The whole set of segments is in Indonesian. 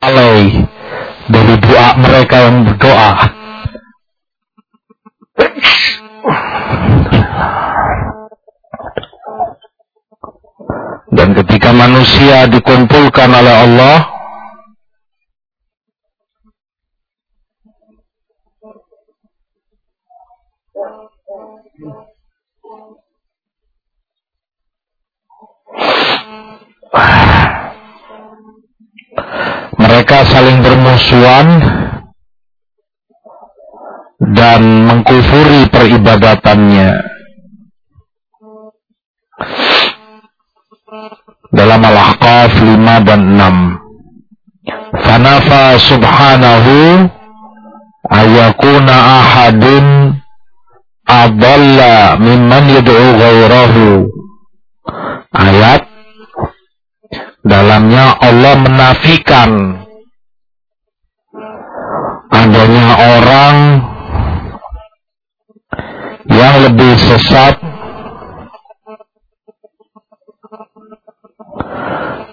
lalai dari doa mereka yang berdoa. Dan ketika manusia dikumpulkan oleh Allah, mereka saling bermusuhan dan mengkufuri peribadatannya. Dalam Al-Ahqaf 5 dan 6. Fanafa subhanahu ayakuna ahadun adalla mimman yad'u ghairahu. Ayat dalamnya Allah menafikan adanya orang yang lebih sesat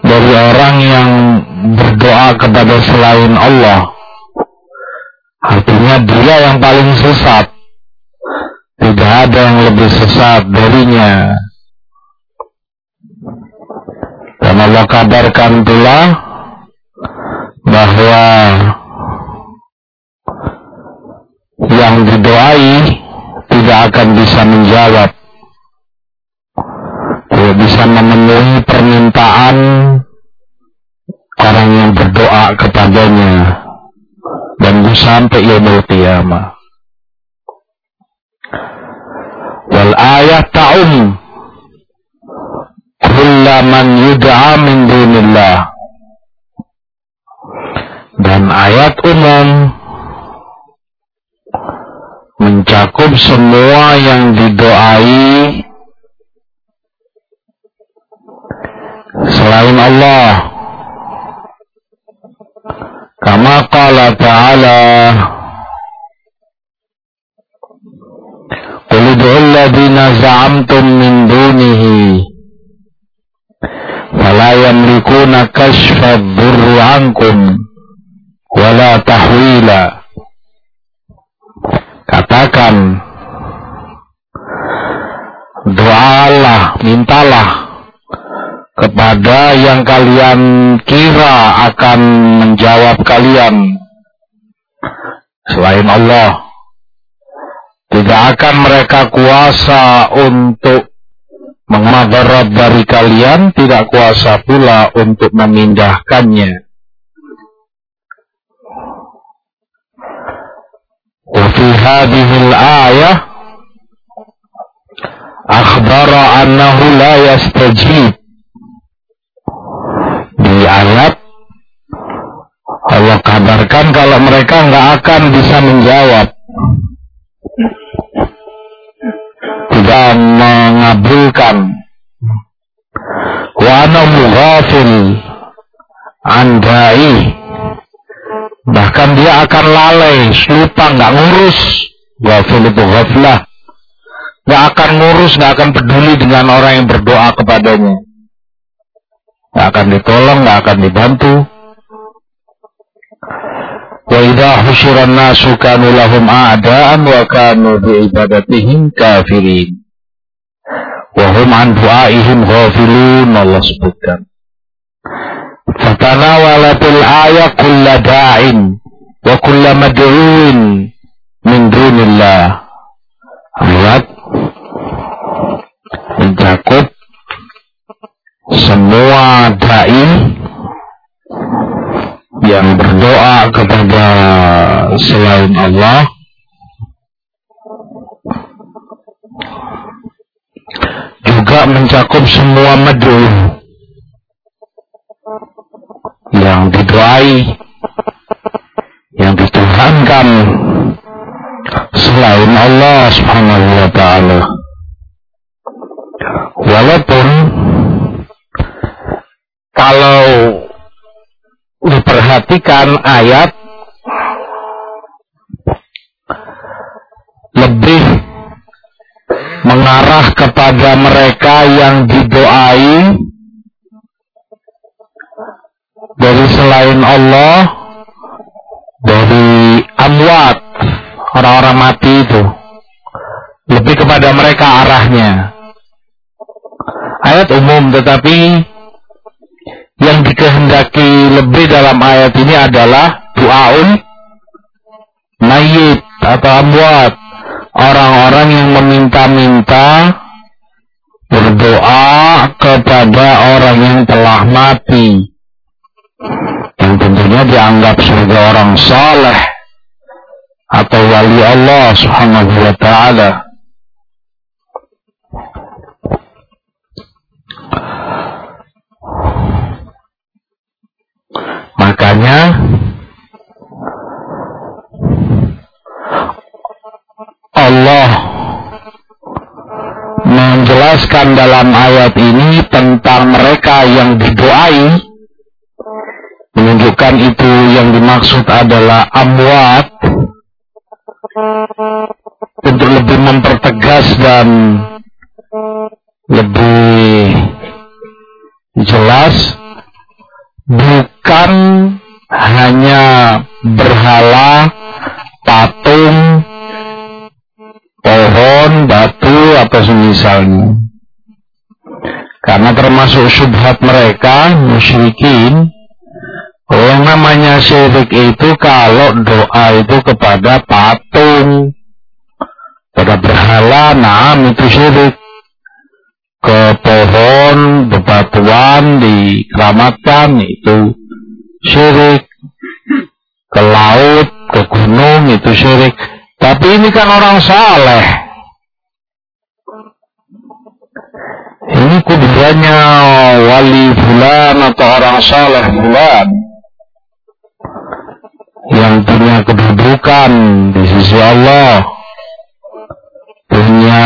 dari orang yang berdoa kepada selain Allah. Artinya dia yang paling sesat. Tidak ada yang lebih sesat darinya. Dan Allah kabarkan pula bahwa yang didoai tidak akan bisa menjawab. Tidak bisa memenuhi permintaan orang yang berdoa kepadanya. Dan sampai yaumul qiyamah. Wal ayat ta'um kullaman yud'a min dunillah. Dan ayat umum mencakup semua yang didoai selain Allah. Kama qala ta'ala Qul ud'u alladhina za'amtum min dunihi fala yamlikuna kashfa ad-durri 'ankum wala tahwila Katakan Doalah, mintalah kepada yang kalian kira akan menjawab kalian selain Allah. Tidak akan mereka kuasa untuk mengadarat dari kalian, tidak kuasa pula untuk memindahkannya. وفي هذه الآية أخبر أنه لا يستجيب di ayat Allah kabarkan kalau mereka nggak akan bisa menjawab tidak mengabulkan wa ana mughafil andai bahkan dia akan lalai lupa nggak ngurus ghafil itu ghaflah nggak akan ngurus nggak akan peduli dengan orang yang berdoa kepadanya nggak akan ditolong, nggak akan dibantu. Wa idza husyira nasu kanu lahum a'da'an wa kanu bi ibadatihim kafirin. Wa hum an du'aihim ghafilun Allah sebutkan. Fatanawalatil ayat kulla da'in wa kulla mad'uin min dunillah. Ayat mencakup semua dai yang berdoa kepada selain Allah. Juga mencakup semua madu didoai yang dituhankan selain Allah Subhanahu wa taala. Walaupun kalau diperhatikan ayat lebih mengarah kepada mereka yang didoai dari selain Allah dari amwat orang-orang mati itu lebih kepada mereka arahnya. Ayat umum tetapi yang dikehendaki lebih dalam ayat ini adalah doaun mayit atau amwat. Orang-orang yang meminta-minta berdoa kepada orang yang telah mati yang tentunya dianggap sebagai orang saleh atau wali Allah subhanahu wa ta'ala. Makanya Allah menjelaskan dalam ayat ini tentang mereka yang didoai menunjukkan itu yang dimaksud adalah amwat untuk lebih mempertegas dan lebih jelas bukan hanya berhala patung pohon, batu, atau semisalnya. Karena termasuk syubhat mereka, musyrikin, yang namanya syirik itu kalau doa itu kepada patung, pada berhala, nah itu syirik. Ke pohon, bebatuan, dikeramatkan, itu syirik. Ke laut, ke gunung, itu syirik tapi ini kan orang saleh. Ini kuburannya wali bulan atau orang saleh bulan yang punya kedudukan di sisi Allah, punya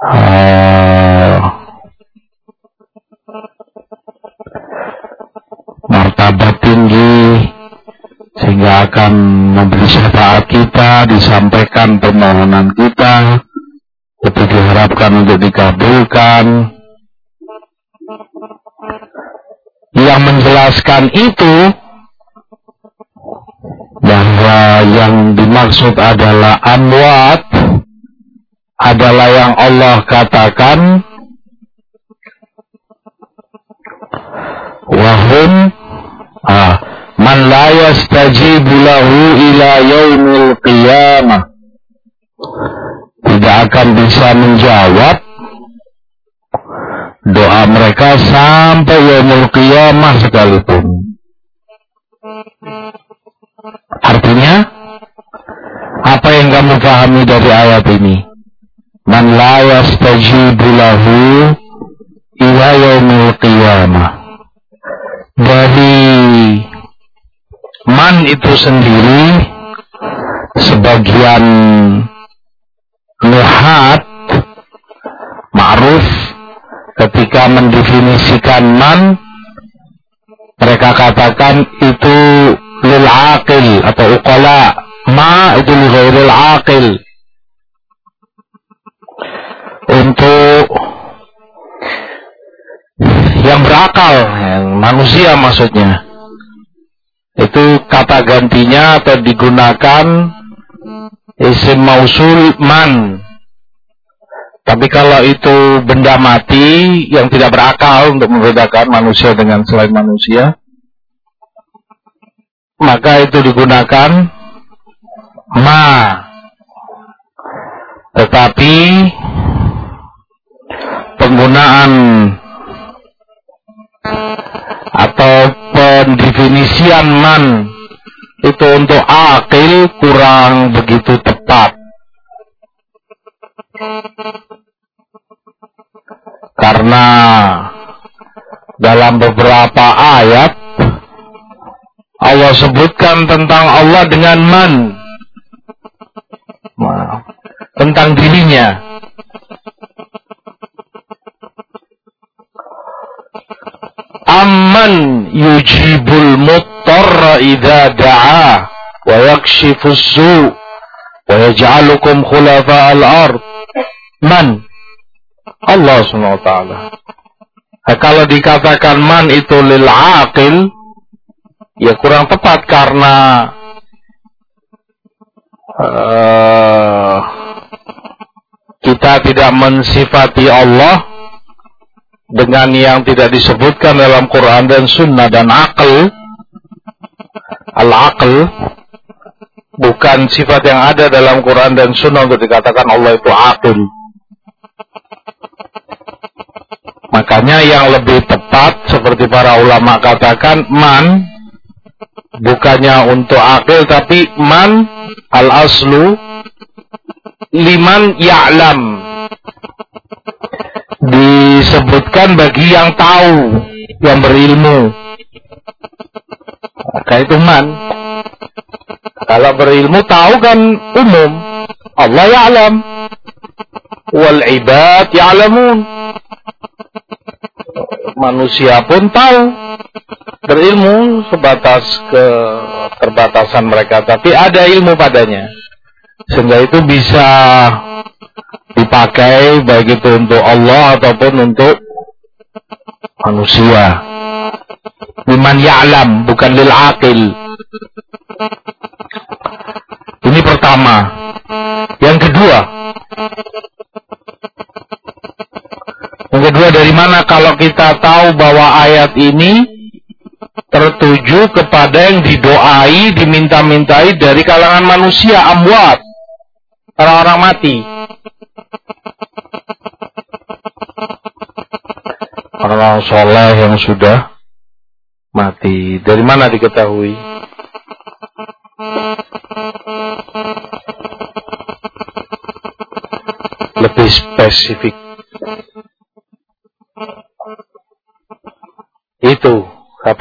uh, martabat tinggi sehingga akan memberi syafaat kita, disampaikan permohonan kita, itu diharapkan untuk dikabulkan. Yang menjelaskan itu bahwa yang dimaksud adalah amwat adalah yang Allah katakan wahum ah, man la yastajibu lahu ila yaumil qiyamah. Tidak akan bisa menjawab doa mereka sampai yaumul qiyamah sekalipun artinya apa yang kamu pahami dari ayat ini? Man la yastajibu lahu ila yaumil qiyamah. Dari man itu sendiri sebagian nuhat ma'ruf ketika mendefinisikan man mereka katakan itu lil aqil atau uqala. Ma itu li ghairil aqil. Untuk yang berakal yang manusia maksudnya. Itu kata gantinya atau digunakan isim mausul man. Tapi kalau itu benda mati yang tidak berakal untuk membedakan manusia dengan selain manusia, maka itu digunakan ma. Tetapi penggunaan atau pendefinisian man itu untuk akil kurang begitu tepat. Karena dalam beberapa ayat Allah sebutkan tentang Allah dengan man. Tentang dirinya. amman yujibul muttarra idza da'a wa yakshifu su' wa yaj'alukum khulafa al-ard man Allah Subhanahu wa taala Nah, kalau dikatakan man itu lil aqil, ya kurang tepat karena uh, kita tidak mensifati Allah dengan yang tidak disebutkan dalam Quran dan Sunnah dan akal, al-akal bukan sifat yang ada dalam Quran dan Sunnah untuk dikatakan Allah itu akil. Makanya yang lebih tepat seperti para ulama katakan man bukannya untuk akil tapi man al aslu liman ya'lam. Disebutkan bagi yang tahu yang berilmu. Maka itu man. Kalau berilmu tahu kan umum. Allah ya'lam. Wal ibad ya'lamun. Manusia pun tahu berilmu sebatas ke terbatasan mereka tapi ada ilmu padanya. Sehingga itu bisa dipakai baik itu untuk Allah ataupun untuk manusia. Liman ya'lam bukan lil aqil. Ini pertama. Yang kedua. Yang kedua dari mana kalau kita tahu bahwa ayat ini tertuju kepada yang didoai, diminta-mintai dari kalangan manusia, amwat, orang-orang mati. Orang soleh yang sudah mati. Dari mana diketahui? Lebih spesifik.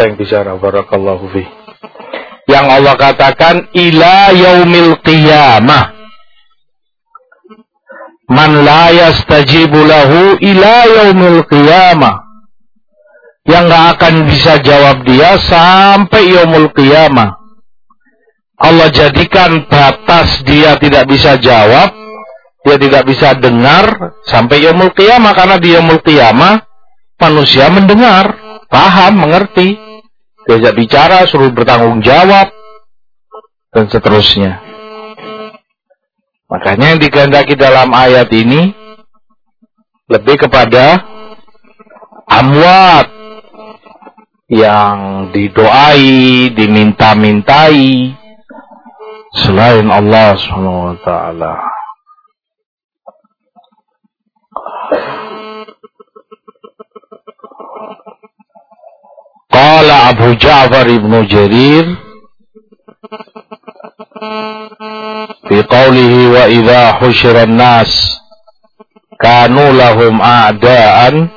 Apa yang bicara barakallahu fi. Yang Allah katakan ila yaumil qiyamah. Man la yastajibu lahu ila yaumil qiyamah. Yang gak akan bisa jawab dia sampai yaumul qiyamah. Allah jadikan batas dia tidak bisa jawab, dia tidak bisa dengar sampai yaumul qiyamah karena di yaumul qiyamah manusia mendengar, paham, mengerti, diajak bicara, suruh bertanggung jawab, dan seterusnya. Makanya yang dikehendaki dalam ayat ini lebih kepada amwat yang didoai, diminta-mintai selain Allah Subhanahu wa. Qala Abu Ja'far ibnu Jarir fi qawlihi wa idha husyiran nas kanu lahum a'daan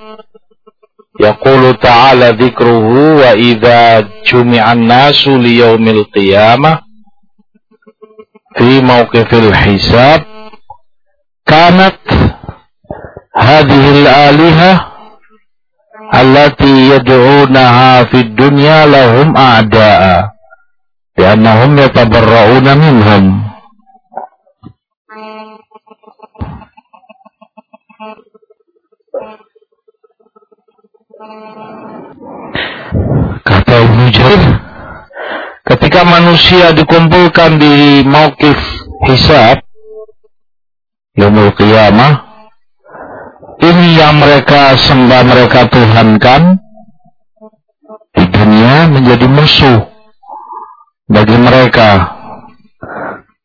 yaqulu ta'ala dhikruhu wa idha jumi'an nasu liyawmil qiyamah fi mawqifil hisab kanat hadhihi al-alihah allati yad'unaha fid dunya lahum a'da'a. Li'annahum yatabarra'una minhum. Kata Ibnu Jarir ketika manusia dikumpulkan di mauqif hisab yaumul qiyamah ini yang mereka sembah mereka tuhankan di dunia menjadi musuh bagi mereka.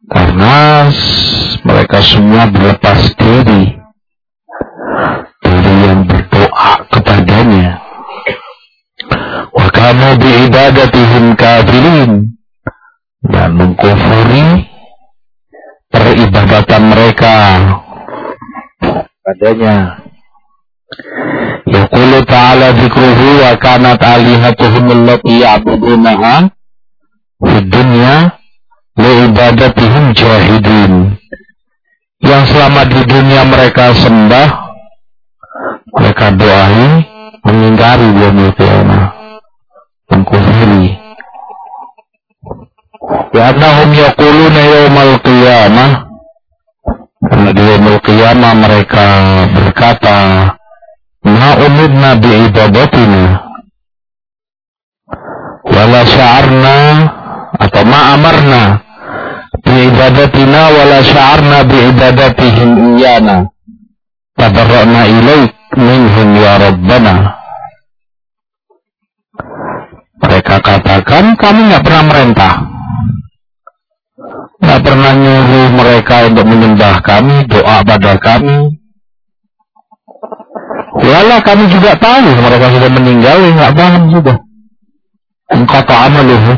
Karena mereka semua berlepas diri dari yang berdoa kepadanya. Wa kanu bi ibadatihim kafirin dan mengkufuri peribadatan mereka padanya. Dzikruhu wa kanat alihatuhum allati ya'budunaha fid dunya li ibadatihim jahidin. Yang selama di dunia mereka sembah, mereka doai, mengingkari yaumul qiyamah, mengkufiri. Ya annahum yaquluna yaumal qiyamah karena di yaumul mereka berkata ma umirna bi'ibadatina wala sya'arna atau ma amarna bi'ibadatina wala sya'arna bi'ibadatihim iyana. Tabarra'na ilaik minhum ya Rabbana. Mereka katakan kami nggak pernah merentah nggak pernah nyuruh mereka untuk menyembah kami doa pada kami Walau kami juga tahu mereka sudah meninggal, ya nggak paham juga. Engkau amaluhu.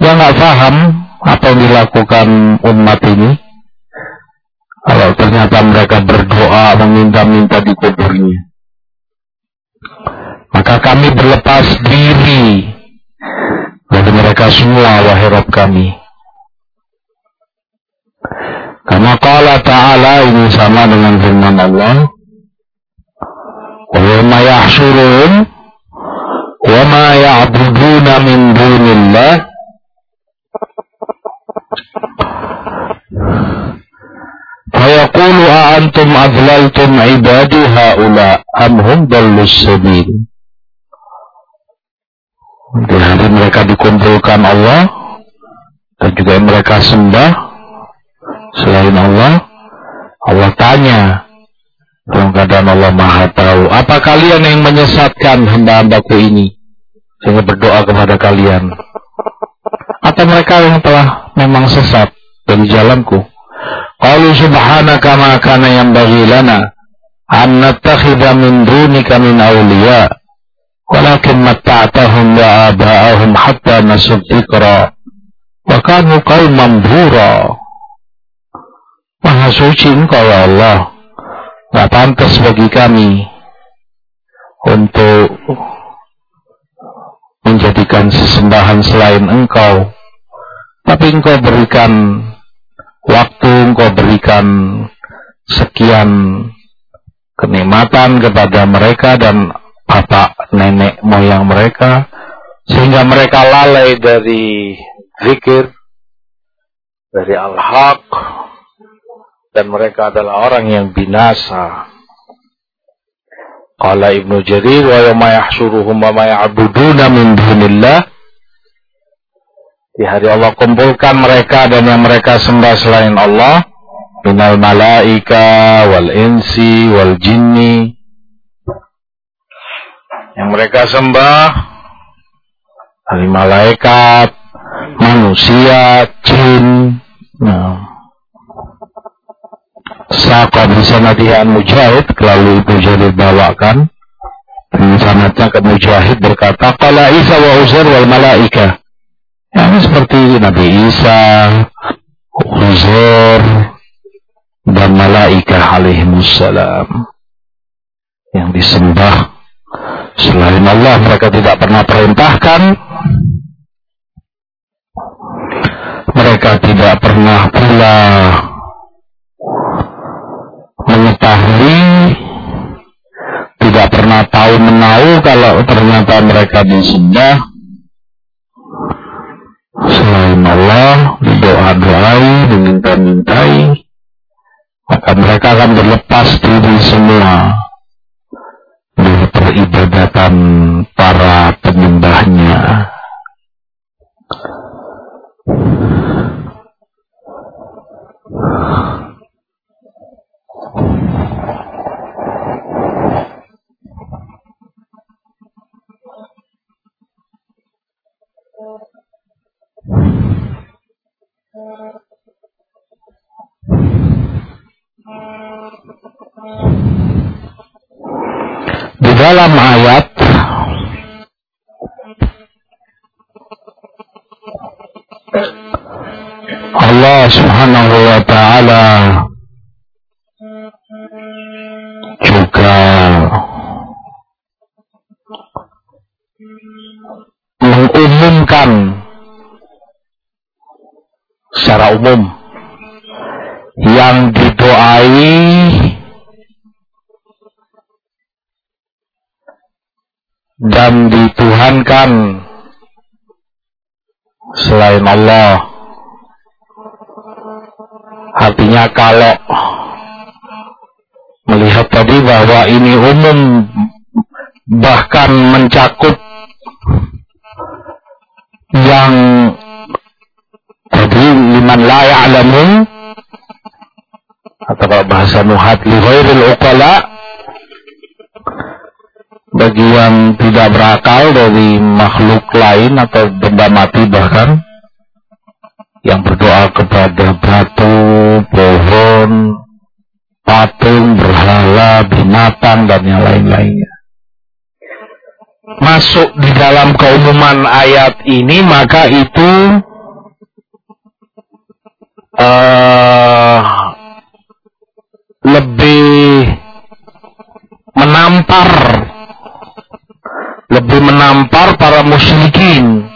Dia nggak paham apa yang dilakukan umat ini. Kalau ternyata mereka berdoa meminta-minta di kuburnya. Maka kami berlepas diri dari mereka semua wahai Rabb kami. Karena kala ta'ala ini sama dengan firman Allah. ويوم يحشرهم وما يعبدون من دون الله فيقول أأنتم أضللتم عبادي هؤلاء أم هم ضلوا السبيل Di hari mereka dikumpulkan Allah dan juga mereka sembah selain Allah, Allah tanya, dalam keadaan Allah Maha Tahu. Apa kalian yang menyesatkan hamba-hambaku ini sehingga berdoa kepada kalian? Atau mereka yang telah memang sesat dari jalanku? Qalu subhanaka ma kana yang bagi lana an nattakhidha min dunika min awliya walakin matta'tahum wa aba'ahum hatta nasud dzikra wa kanu qauman Maha suci engkau ya Allah Gak pantas bagi kami untuk menjadikan sesembahan selain engkau. Tapi engkau berikan waktu, engkau berikan sekian kenikmatan kepada mereka dan bapak nenek moyang mereka sehingga mereka lalai dari zikir dari al-haq dan mereka adalah orang yang binasa. Qala Ibnu Jarir wa yawma yahsyuruhum wa ma ya'buduna min dunillah. Di hari Allah kumpulkan mereka dan yang mereka sembah selain Allah minal malaika wal insi wal jinni. Yang mereka sembah dari malaikat manusia jin. Nah Saqa bisanatihan Mujahid lalu Jarir bawakan. Sanatnya ke Mujahid berkata Qala Isa wa Uzair wal malaika ya, ini seperti Nabi Isa Uzair dan malaika alaihimussalam yang disembah selain Allah. Mereka tidak pernah perintahkan. Mereka tidak pernah pula mengetahui tidak pernah tahu menahu kalau ternyata mereka disembah. Selain Allah didoa-doai diminta-mintai maka mereka akan berlepas diri semua. Dari peribadatan dalam ayat dituhankan selain Allah artinya kalau melihat tadi bahwa ini umum bahkan mencakup yang tadi liman la ya'lamun atau bahasa nuhat li ghairil bagi yang tidak berakal dari makhluk lain atau benda mati bahkan yang berdoa kepada batu, pohon, patung, berhala, binatang dan yang lain-lainnya. Masuk di dalam keumuman ayat ini maka itu uh, lebih menampar para musyrikin.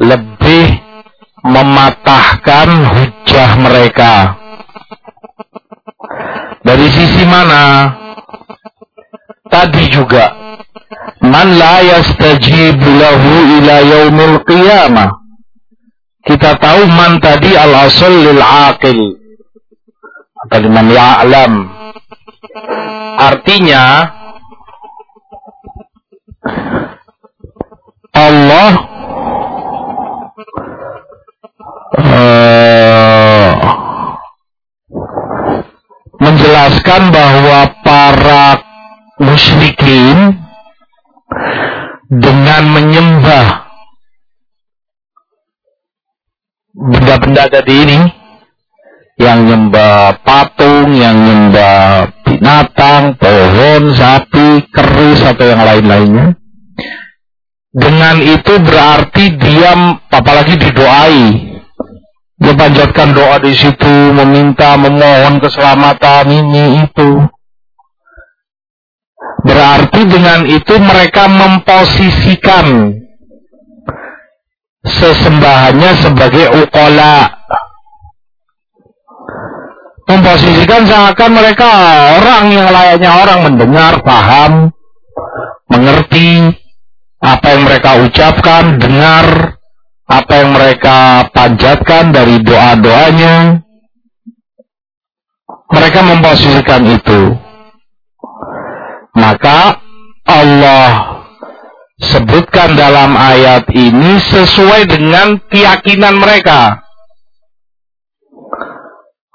Lebih mematahkan hujah mereka. Dari sisi mana? Tadi juga. Man la yastajibu lahu ila yaumil qiyamah. Kita tahu man tadi al asal lil aqil atau liman ya'lam. Artinya Allah uh, menjelaskan bahwa para musyrikin dengan menyembah benda-benda tadi ini yang nyembah patung, yang nyembah binatang, pohon, sapi, keris atau yang lain-lainnya. Dengan itu berarti dia apalagi didoai. Dia doa di situ, meminta, memohon keselamatan ini itu. Berarti dengan itu mereka memposisikan sesembahannya sebagai ukola. Memposisikan seakan mereka orang yang layaknya orang mendengar, paham, mengerti apa yang mereka ucapkan, dengar apa yang mereka panjatkan dari doa-doanya. Mereka memposisikan itu. Maka Allah sebutkan dalam ayat ini sesuai dengan keyakinan mereka.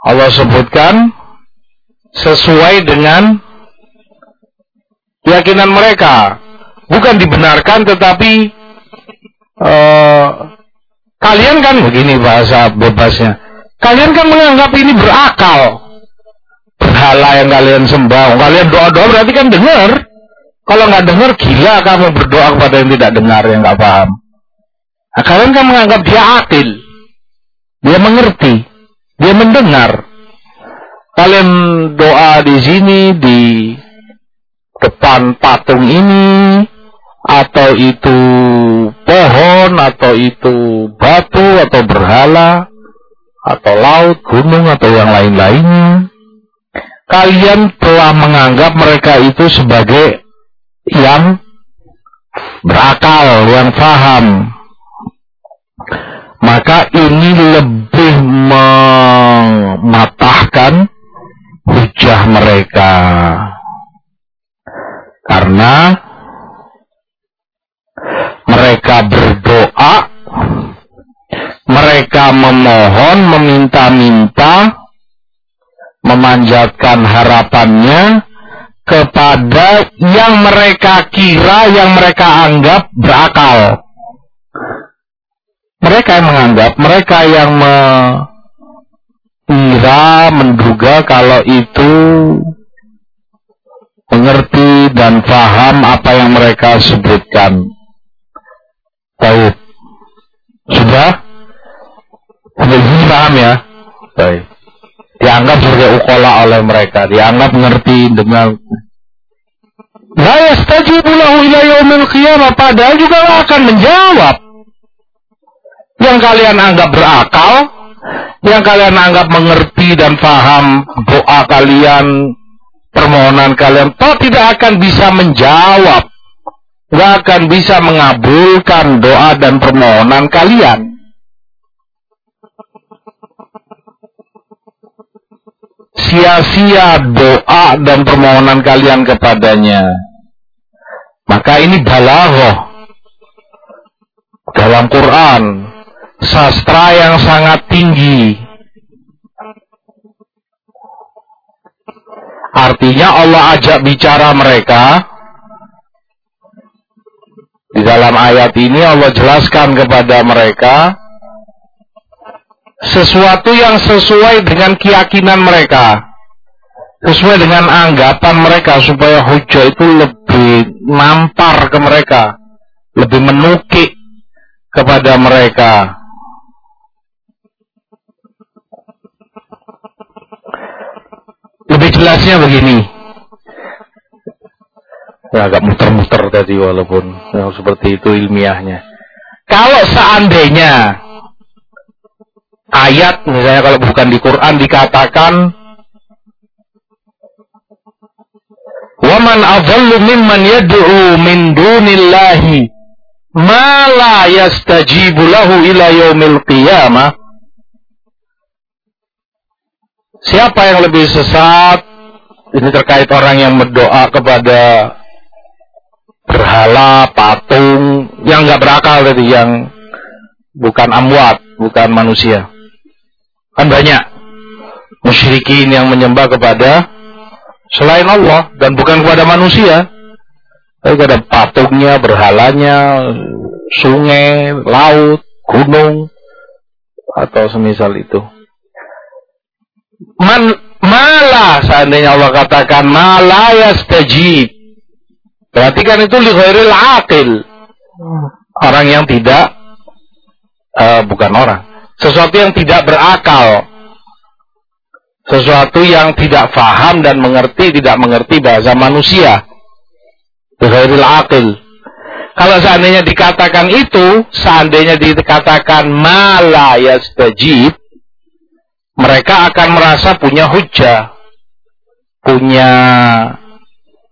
Allah sebutkan sesuai dengan keyakinan mereka. Bukan dibenarkan tetapi uh, kalian kan begini bahasa bebasnya. Kalian kan menganggap ini berakal. Berhala yang kalian sembah. Kalian doa-doa berarti kan dengar. Kalau nggak dengar gila kamu berdoa kepada yang tidak dengar yang nggak paham. Nah, kalian kan menganggap dia akil, dia mengerti, dia mendengar. Kalian doa di sini di depan patung ini atau itu pohon atau itu batu atau berhala atau laut, gunung atau yang lain-lainnya. Kalian telah menganggap mereka itu sebagai yang berakal, yang faham. Maka ini lebih mematahkan hujah mereka. Karena mereka berdoa, mereka memohon, meminta-minta, memanjatkan harapannya kepada yang mereka kira, yang mereka anggap berakal. Mereka yang menganggap, mereka yang mengira, menduga kalau itu mengerti dan paham apa yang mereka sebutkan. Tahu? Sudah? Sampai sini paham ya? Baik dianggap sebagai ukola oleh mereka, dianggap mengerti dengan La yastajibu ila yaumil qiyamah padahal juga akan menjawab yang kalian anggap berakal, yang kalian anggap mengerti dan paham doa kalian, permohonan kalian, toh tidak akan bisa menjawab, nggak akan bisa mengabulkan doa dan permohonan kalian. sia-sia doa dan permohonan kalian kepadanya. Maka ini balaghah dalam Quran, sastra yang sangat tinggi. Artinya Allah ajak bicara mereka. Di dalam ayat ini Allah jelaskan kepada mereka sesuatu yang sesuai dengan keyakinan mereka. Sesuai dengan anggapan mereka supaya hujah itu lebih nampar ke mereka. Lebih menukik kepada mereka. Lebih jelasnya begini. Ya, agak muter-muter tadi walaupun yang seperti itu ilmiahnya. Kalau seandainya ayat misalnya kalau bukan di Quran dikatakan Waman adallu mimman yad'u min dunillahi ma la yastajibu lahu ila yaumil qiyamah Siapa yang lebih sesat? Ini terkait orang yang berdoa kepada berhala, patung, yang nggak berakal tadi, yang bukan amwat, bukan manusia. Kan banyak musyrikin yang menyembah kepada selain Allah dan bukan kepada manusia. Tapi ada patungnya, berhalanya, sungai, laut, gunung, atau semisal itu. Man, malah seandainya Allah katakan malah yastajib. Berarti kan itu li aqil. Orang yang tidak uh, bukan orang. Sesuatu yang tidak berakal. Sesuatu yang tidak faham dan mengerti, tidak mengerti bahasa manusia. Ghairil aqil. Kalau seandainya dikatakan itu, seandainya dikatakan mala yastajib, mereka akan merasa punya hujah, punya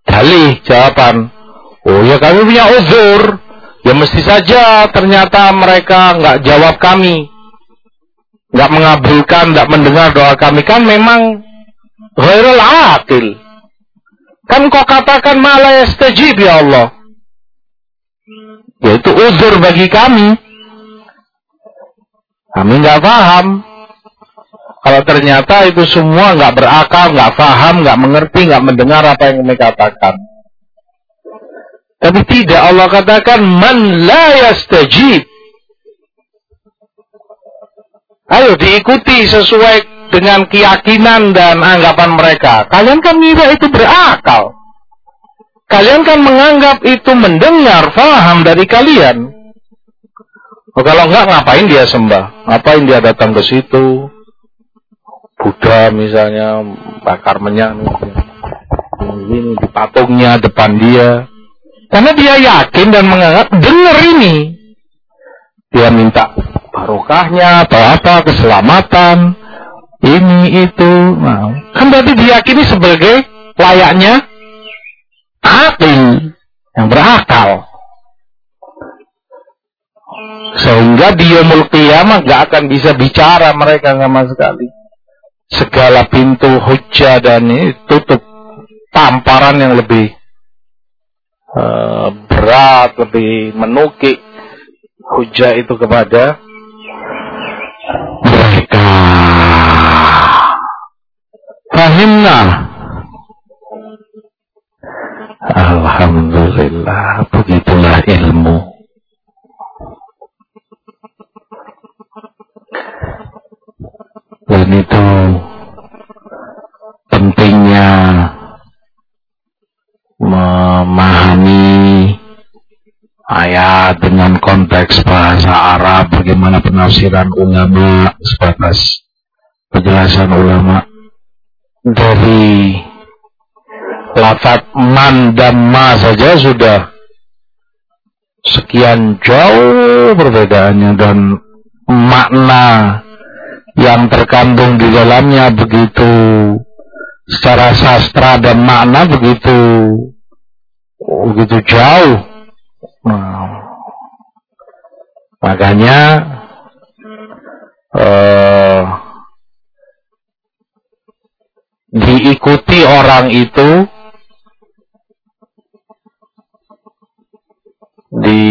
dalih jawaban. Oh ya kami punya uzur, ya mesti saja ternyata mereka nggak jawab kami, nggak mengabulkan, nggak mendengar doa kami kan memang ghairul aqil. Kan kau katakan malah yastajib ya Allah. Yaitu uzur bagi kami. Kami nggak paham. Kalau ternyata itu semua nggak berakal, nggak paham, nggak mengerti, nggak mendengar apa yang kami katakan. Tapi tidak Allah katakan man la yastajib. Ayo diikuti sesuai dengan keyakinan dan anggapan mereka. Kalian kan mengira itu berakal. Kalian kan menganggap itu mendengar, faham dari kalian. Oh, kalau enggak, ngapain dia sembah? Ngapain dia datang ke situ? Buddha misalnya, bakar menyan. Ini di patungnya depan dia. Karena dia yakin dan menganggap dengar ini. Dia minta barokahnya atau apa, keselamatan ini itu nah, kan berarti diyakini sebagai layaknya akil yang berakal sehingga dia qiyamah gak akan bisa bicara mereka sama sekali segala pintu hujah dan ini tutup tamparan yang lebih uh, berat lebih menukik hujah itu kepada mereka Fahimna. Alhamdulillah, begitulah ilmu. Konteks bahasa Arab, bagaimana penafsiran ulama sebatas penjelasan ulama dari lafat man dan ma saja sudah sekian jauh perbedaannya dan makna yang terkandung di dalamnya begitu secara sastra dan makna begitu begitu jauh. Nah, makanya uh, ikuti orang itu di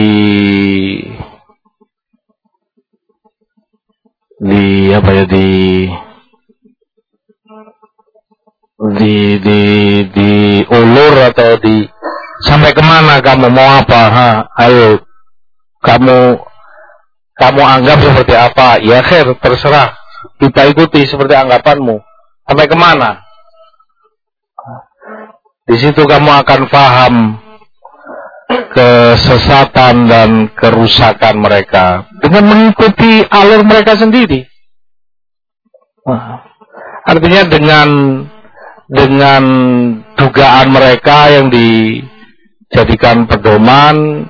di apa ya di di di di ulur atau di sampai ke mana kamu mau apa? Ha ayo kamu kamu anggap seperti apa? Ya khair terserah. Kita ikuti seperti anggapanmu. Sampai ke mana? Di situ kamu akan paham kesesatan dan kerusakan mereka. Dengan mengikuti alur mereka sendiri. Artinya dengan dengan dugaan mereka yang dijadikan pedoman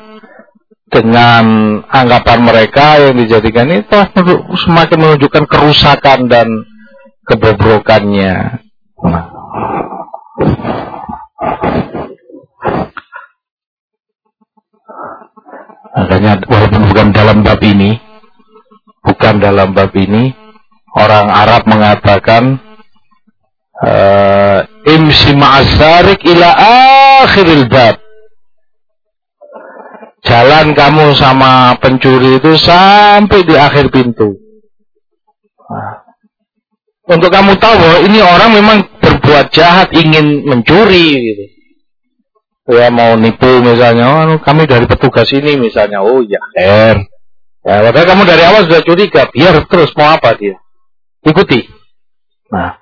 dengan anggapan mereka yang dijadikan itu semakin menunjukkan kerusakan dan kebobrokannya. Makanya walaupun bukan dalam bab ini, bukan dalam bab ini, orang Arab mengatakan uh, imsi ma'asarik ila akhiril bab. Jalan kamu sama pencuri itu sampai di akhir pintu. Nah, untuk kamu tahu bahwa ini orang memang berbuat jahat ingin mencuri gitu ya mau nipu misalnya, oh, kami dari petugas ini misalnya, oh ya her. Ya, padahal kamu dari awal sudah curiga, biar terus mau apa dia? Ikuti. Nah,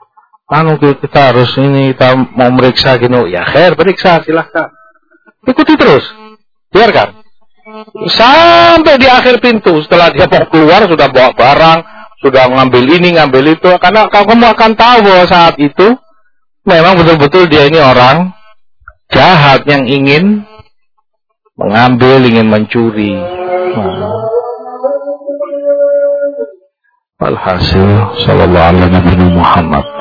anu kita harus ini kita mau meriksa gini, oh, ya her, periksa silahkan. Ikuti terus, biarkan. Sampai di akhir pintu, setelah dia mau keluar sudah bawa barang, sudah ngambil ini, ngambil itu, karena kamu akan tahu bahwa saat itu memang betul-betul dia ini orang jahat yang ingin mengambil, ingin mencuri. Alhasil, sallallahu alaihi Muhammad.